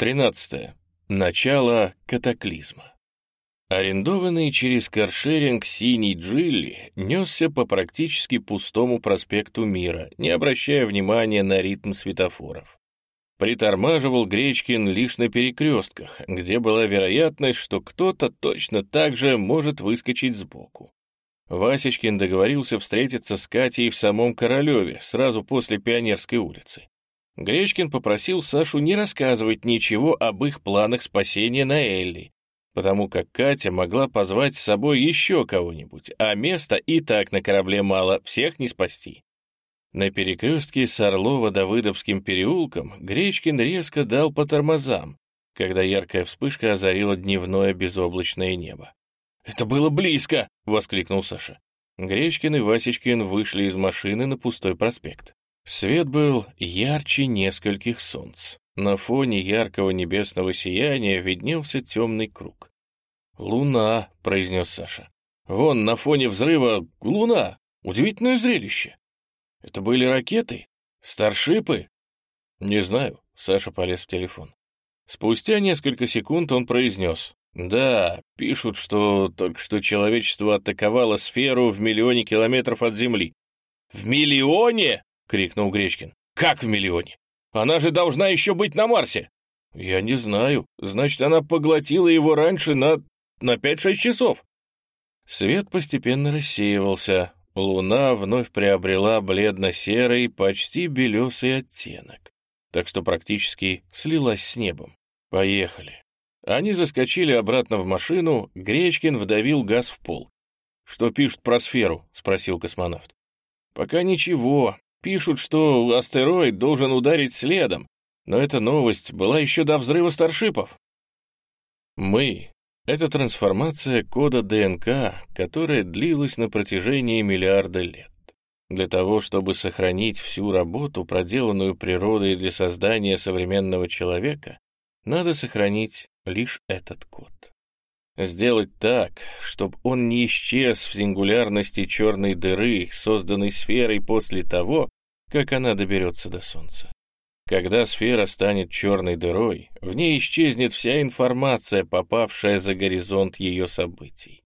13. Начало катаклизма. Арендованный через каршеринг «Синий Джилли» несся по практически пустому проспекту Мира, не обращая внимания на ритм светофоров. Притормаживал Гречкин лишь на перекрестках, где была вероятность, что кто-то точно так же может выскочить сбоку. Васечкин договорился встретиться с Катей в самом Королеве, сразу после Пионерской улицы. Гречкин попросил Сашу не рассказывать ничего об их планах спасения на Элли, потому как Катя могла позвать с собой еще кого-нибудь, а места и так на корабле мало, всех не спасти. На перекрестке с Орлово-Давыдовским переулком Гречкин резко дал по тормозам, когда яркая вспышка озарила дневное безоблачное небо. «Это было близко!» — воскликнул Саша. Гречкин и Васечкин вышли из машины на пустой проспект. Свет был ярче нескольких солнц. На фоне яркого небесного сияния виднелся темный круг. «Луна», — произнес Саша. «Вон, на фоне взрыва луна. Удивительное зрелище. Это были ракеты? Старшипы?» «Не знаю», — Саша полез в телефон. Спустя несколько секунд он произнес. «Да, пишут, что только что человечество атаковало сферу в миллионе километров от Земли». «В миллионе?» Крикнул Гречкин. «Как в миллионе? Она же должна еще быть на Марсе!» «Я не знаю. Значит, она поглотила его раньше на... на пять-шесть часов». Свет постепенно рассеивался. Луна вновь приобрела бледно-серый, почти белесый оттенок, так что практически слилась с небом. «Поехали». Они заскочили обратно в машину, Гречкин вдавил газ в пол. «Что пишут про сферу?» — спросил космонавт. «Пока ничего. Пишут, что астероид должен ударить следом, но эта новость была еще до взрыва старшипов. Мы — это трансформация кода ДНК, которая длилась на протяжении миллиарда лет. Для того, чтобы сохранить всю работу, проделанную природой для создания современного человека, надо сохранить лишь этот код. Сделать так, чтобы он не исчез в сингулярности черной дыры, созданной сферой после того, как она доберется до Солнца. Когда сфера станет черной дырой, в ней исчезнет вся информация, попавшая за горизонт ее событий.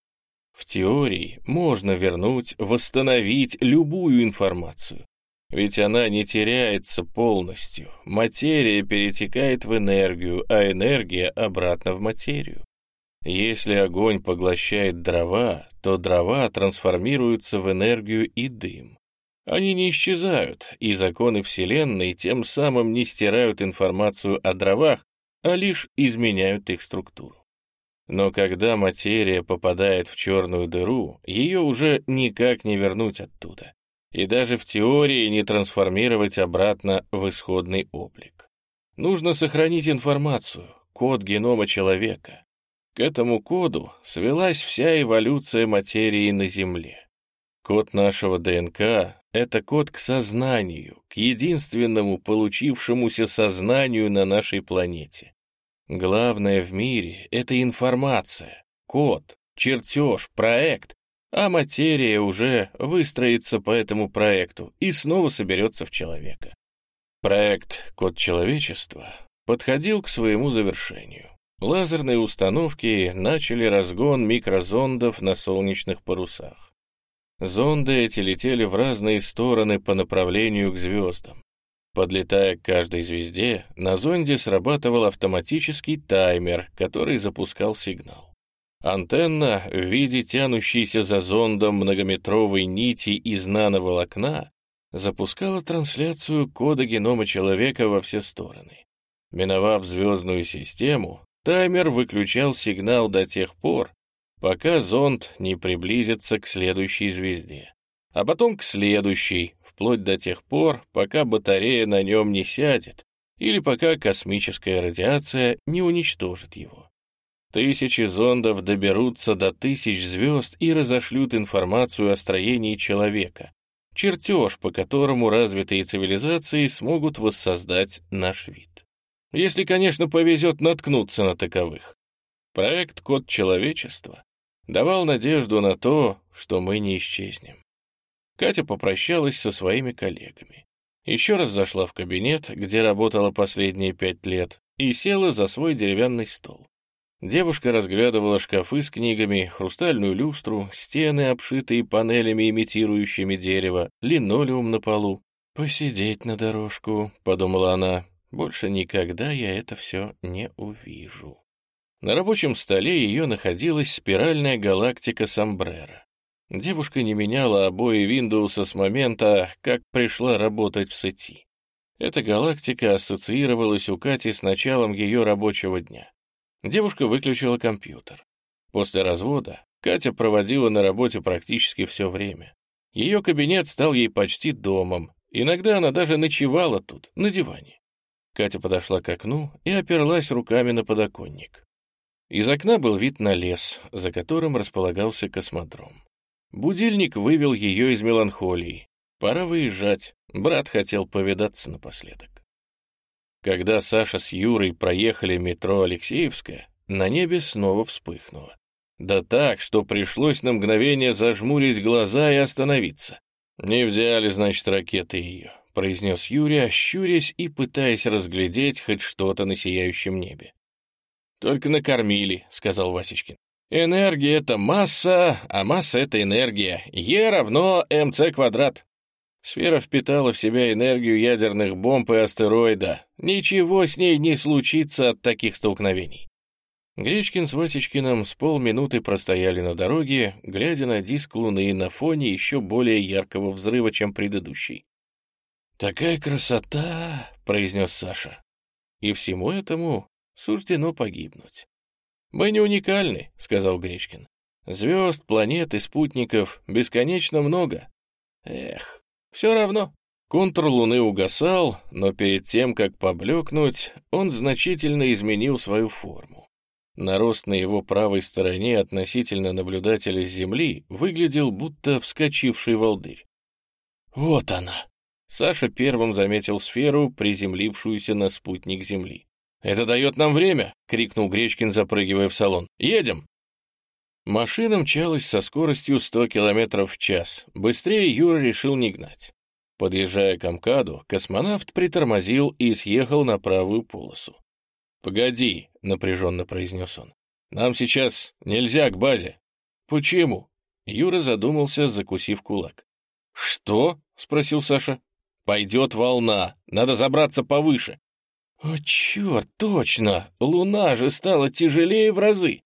В теории можно вернуть, восстановить любую информацию, ведь она не теряется полностью. Материя перетекает в энергию, а энергия обратно в материю. Если огонь поглощает дрова, то дрова трансформируются в энергию и дым. Они не исчезают, и законы Вселенной тем самым не стирают информацию о дровах, а лишь изменяют их структуру. Но когда материя попадает в черную дыру, ее уже никак не вернуть оттуда, и даже в теории не трансформировать обратно в исходный облик. Нужно сохранить информацию, код генома человека, к этому коду свелась вся эволюция материи на Земле. Код нашего ДНК — это код к сознанию, к единственному получившемуся сознанию на нашей планете. Главное в мире — это информация, код, чертеж, проект, а материя уже выстроится по этому проекту и снова соберется в человека. Проект «Код человечества» подходил к своему завершению. Лазерные установки начали разгон микрозондов на солнечных парусах. Зонды эти летели в разные стороны по направлению к звездам. Подлетая к каждой звезде, на зонде срабатывал автоматический таймер, который запускал сигнал. Антенна в виде тянущейся за зондом многометровой нити из нановолокна запускала трансляцию кода генома человека во все стороны. Миновав звездную систему, Таймер выключал сигнал до тех пор, пока зонд не приблизится к следующей звезде, а потом к следующей, вплоть до тех пор, пока батарея на нем не сядет или пока космическая радиация не уничтожит его. Тысячи зондов доберутся до тысяч звезд и разошлют информацию о строении человека, чертеж, по которому развитые цивилизации смогут воссоздать наш вид. Если, конечно, повезет наткнуться на таковых. Проект «Код человечества» давал надежду на то, что мы не исчезнем. Катя попрощалась со своими коллегами. Еще раз зашла в кабинет, где работала последние пять лет, и села за свой деревянный стол. Девушка разглядывала шкафы с книгами, хрустальную люстру, стены, обшитые панелями, имитирующими дерево, линолеум на полу. «Посидеть на дорожку», — подумала она, — «больше никогда я это все не увижу». На рабочем столе ее находилась спиральная галактика Самбрера. Девушка не меняла обои Windows с момента, как пришла работать в сети. Эта галактика ассоциировалась у Кати с началом ее рабочего дня. Девушка выключила компьютер. После развода Катя проводила на работе практически все время. Ее кабинет стал ей почти домом. Иногда она даже ночевала тут, на диване. Катя подошла к окну и оперлась руками на подоконник. Из окна был вид на лес, за которым располагался космодром. Будильник вывел ее из меланхолии. Пора выезжать. Брат хотел повидаться напоследок. Когда Саша с Юрой проехали метро Алексеевская, на небе снова вспыхнуло. Да так, что пришлось на мгновение зажмурить глаза и остановиться. «Не взяли, значит, ракеты ее», — произнес Юрий, щурясь и пытаясь разглядеть хоть что-то на сияющем небе. «Только накормили», — сказал Васечкин. Энергия — это масса, а масса — это энергия. Е равно МЦ квадрат. Сфера впитала в себя энергию ядерных бомб и астероида. Ничего с ней не случится от таких столкновений. Гречкин с Васечкиным с полминуты простояли на дороге, глядя на диск Луны на фоне еще более яркого взрыва, чем предыдущий. «Такая красота!» — произнес Саша. «И всему этому суждено погибнуть». «Мы не уникальны», — сказал Гречкин. «Звезд, планет и спутников бесконечно много. Эх, все равно». Контур Луны угасал, но перед тем, как поблекнуть, он значительно изменил свою форму. Нарост на его правой стороне относительно наблюдателя с Земли выглядел будто вскочивший волдырь. «Вот она!» Саша первым заметил сферу, приземлившуюся на спутник Земли. «Это дает нам время!» — крикнул Гречкин, запрыгивая в салон. «Едем!» Машина мчалась со скоростью 100 км в час. Быстрее Юра решил не гнать. Подъезжая к Амкаду, космонавт притормозил и съехал на правую полосу. «Погоди», — напряженно произнес он. «Нам сейчас нельзя к базе». «Почему?» Юра задумался, закусив кулак. «Что?» — спросил Саша. «Пойдет волна. Надо забраться повыше. «О, черт, точно! Луна же стала тяжелее в разы!»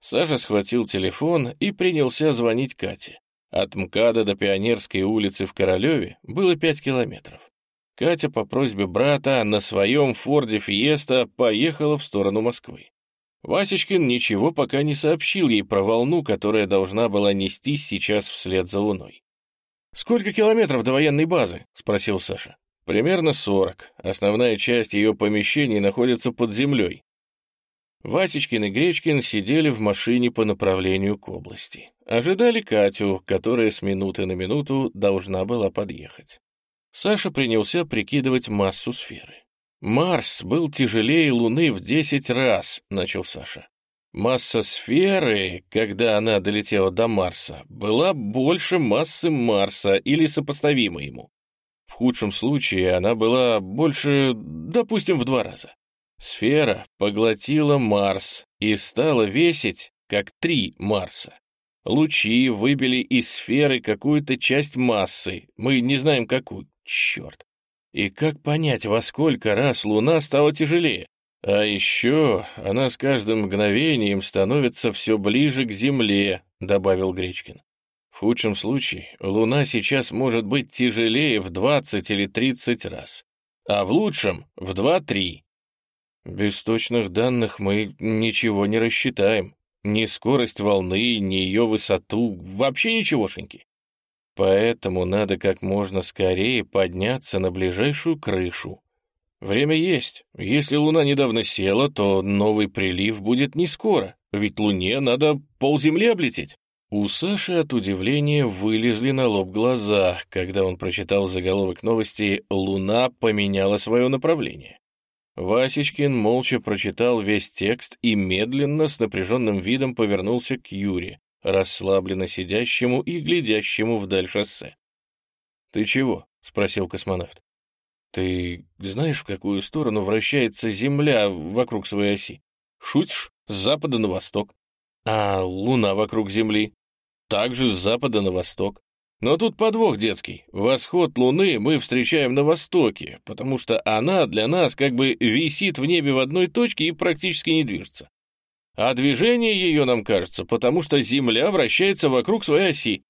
Саша схватил телефон и принялся звонить Кате. От МКАДа до Пионерской улицы в Королеве было пять километров. Катя по просьбе брата на своем Форде Фиеста поехала в сторону Москвы. Васечкин ничего пока не сообщил ей про волну, которая должна была нестись сейчас вслед за Луной. «Сколько километров до военной базы?» — спросил Саша. Примерно 40. Основная часть ее помещений находится под землей. Васечкин и Гречкин сидели в машине по направлению к области. Ожидали Катю, которая с минуты на минуту должна была подъехать. Саша принялся прикидывать массу сферы. «Марс был тяжелее Луны в 10 раз», — начал Саша. Масса сферы, когда она долетела до Марса, была больше массы Марса или сопоставима ему. В худшем случае она была больше, допустим, в два раза. Сфера поглотила Марс и стала весить, как три Марса. Лучи выбили из сферы какую-то часть массы, мы не знаем какую, черт. И как понять, во сколько раз Луна стала тяжелее? А еще она с каждым мгновением становится все ближе к Земле, добавил Гречкин. В худшем случае Луна сейчас может быть тяжелее в 20 или 30 раз, а в лучшем — в 2-3. Без точных данных мы ничего не рассчитаем. Ни скорость волны, ни ее высоту, вообще ничегошеньки. Поэтому надо как можно скорее подняться на ближайшую крышу. Время есть. Если Луна недавно села, то новый прилив будет не скоро, ведь Луне надо полземли облететь. У Саши от удивления вылезли на лоб глаза, когда он прочитал заголовок новости «Луна поменяла свое направление». Васечкин молча прочитал весь текст и медленно, с напряженным видом повернулся к Юре, расслабленно сидящему и глядящему вдаль шоссе. «Ты чего?» — спросил космонавт. Ты знаешь, в какую сторону вращается Земля вокруг своей оси? Шутишь? С запада на восток. А Луна вокруг Земли? Также с запада на восток. Но тут подвох детский. Восход Луны мы встречаем на востоке, потому что она для нас как бы висит в небе в одной точке и практически не движется. А движение ее нам кажется, потому что Земля вращается вокруг своей оси.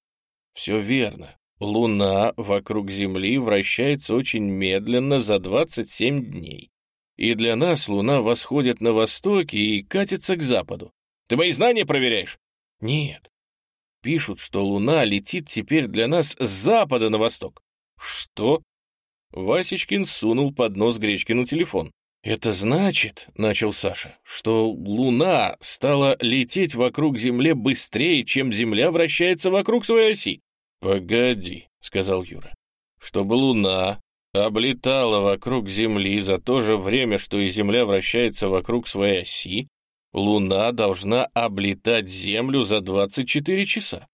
Все верно. Луна вокруг Земли вращается очень медленно за 27 дней. И для нас Луна восходит на востоке и катится к западу. Ты мои знания проверяешь? Нет. Пишут, что Луна летит теперь для нас с запада на восток. Что? Васечкин сунул под нос Гречкину телефон. «Это значит, — начал Саша, — что Луна стала лететь вокруг Земли быстрее, чем Земля вращается вокруг своей оси. «Погоди», — сказал Юра, — «чтобы Луна облетала вокруг Земли за то же время, что и Земля вращается вокруг своей оси, Луна должна облетать Землю за 24 часа.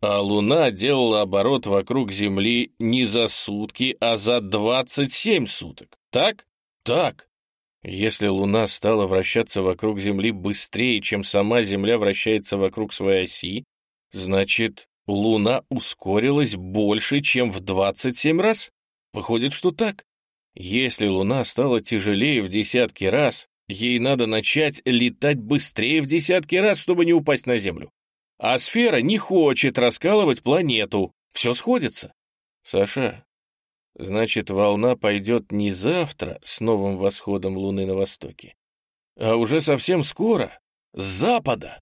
А Луна делала оборот вокруг Земли не за сутки, а за 27 суток. Так? Так. Если Луна стала вращаться вокруг Земли быстрее, чем сама Земля вращается вокруг своей оси, значит, Луна ускорилась больше, чем в 27 раз? Выходит, что так. Если Луна стала тяжелее в десятки раз, ей надо начать летать быстрее в десятки раз, чтобы не упасть на Землю. А сфера не хочет раскалывать планету. Все сходится. Саша, значит, волна пойдет не завтра с новым восходом Луны на востоке, а уже совсем скоро, с запада.